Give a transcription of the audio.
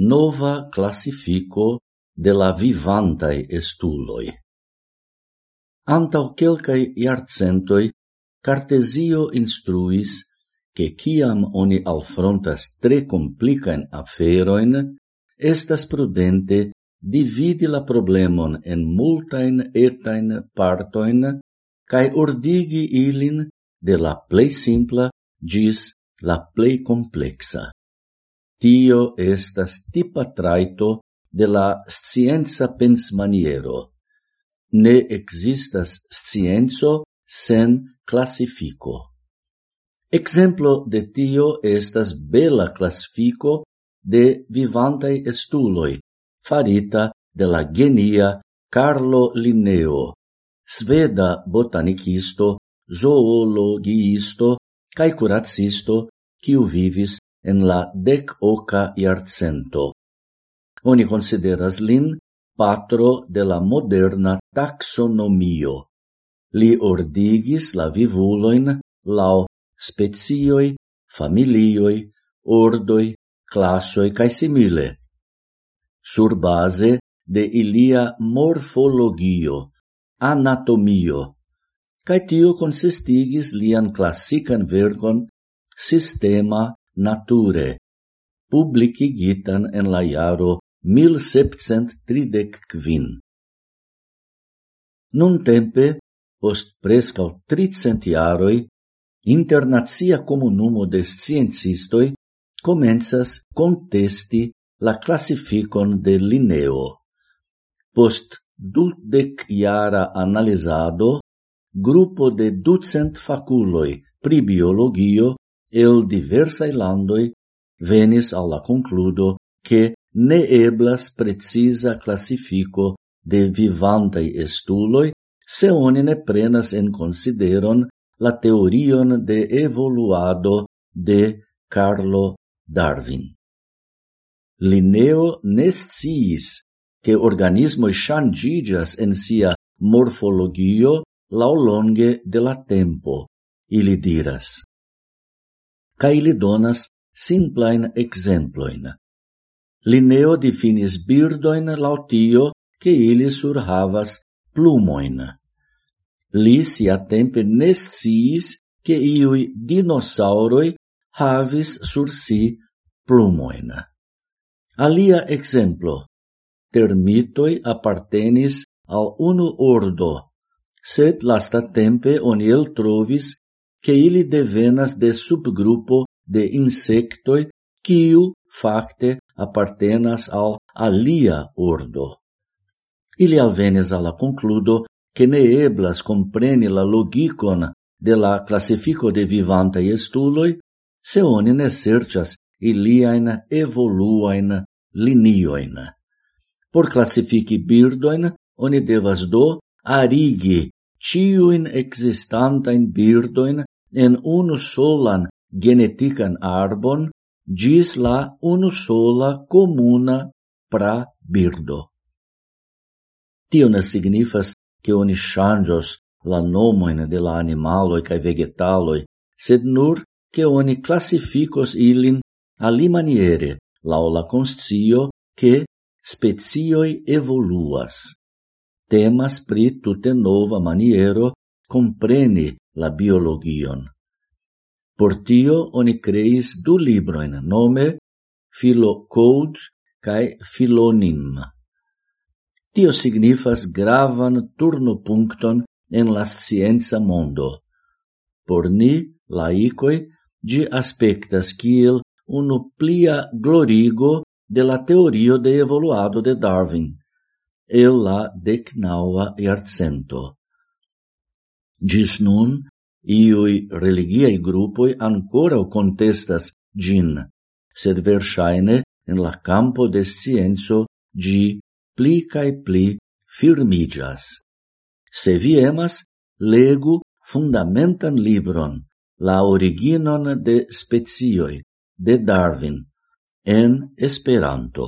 nova classifico de la vivantai estuloi. Antau quelcae iarcentoi, Cartesio instruis che ciam oni alfrontas tre complicaen aferoin, estas prudente dividi la problemon en multain etain partoin cae ordigi ilin de la plei simpla gis la plei complexa. Tio estas tipa traito de la scienza pensmaniero. Ne existas scienzo sen classifico. Exemplo de tio estas bela classifico de vivantai estuloi, farita de la genia Carlo Linneo, sveda botanicisto, zoologiisto cae curacisto, quiu vivis en la dec oca iarcento. Oni consideras lin patro de la moderna taxonomio. Li ordigis la vivuloin lau specioi, familioi, ordoi, classoi cae simile. Sur base de ilia morfologio, anatomio, cae tio consistigis lian classican vergon sistema nature, publicigitan en la iaro 1735. Nun tempe, post prescal tricent iaroi, internazia comunumo de sciencistoi comenzas contesti la classificon de Linneo. Post dudec iara analizado, gruppo de ducent faculoi pri biologio el diversai landoi venis alla concludo che ne eblas precisa classifico de vivantai estuloi se oni ne prenas en consideron la teorion de evoluado de Carlo Darwin. Linneo nesciis che organismoi shangigas en sia morfologio laulonge de la tempo, ili diras kaj li donas simplain exemploin. Linneo definis birdoin lautio che ili surhavas plumoin. Li sia tempe nesciis che iui dinosauroi havis sur si plumoin. Alia exemplo. Termitoi appartenis al unu ordo, sed lasta tempe oni el trovis che ili devenas de subgrupo de insectoi quiu facte appartenas al alia ordo. Ili alvenes alla concludo che ne eblas compreni la logicon de la classifico de vivantai estuloi se oni ne sercias iliaen evoluaen linioin. Por classifici birdoin, oni devas do arigi ciuin existantain birdoin en unu solan genetican arbon gis la unu sola comuna pra birdo. Tio ne signifas che oni changios la nomoin de la animaloi cae vegetaloi, sed nur che oni classificos ilin ali maniere, lau la conscio che spezioi evoluas. Temas pri tute nova maniero compreni la biologion. Por tio oni creis du libroin nome Philocode cae Philonim. Tio signifas gravan turnopuncton en la scienza mondo. Por ni, laicoi, gi aspectas kiel unu plia glorigo de la teorio de evoluado de Darwin, el la decnaua iarcento. Gis nun, iui religiei grupoi ancora contestas gin, sed versaine en la campo de scienzo gi pli cae pli firmigas. Se vi emas, legu fundamentan libron, la originon de specioi, de Darwin, en Esperanto.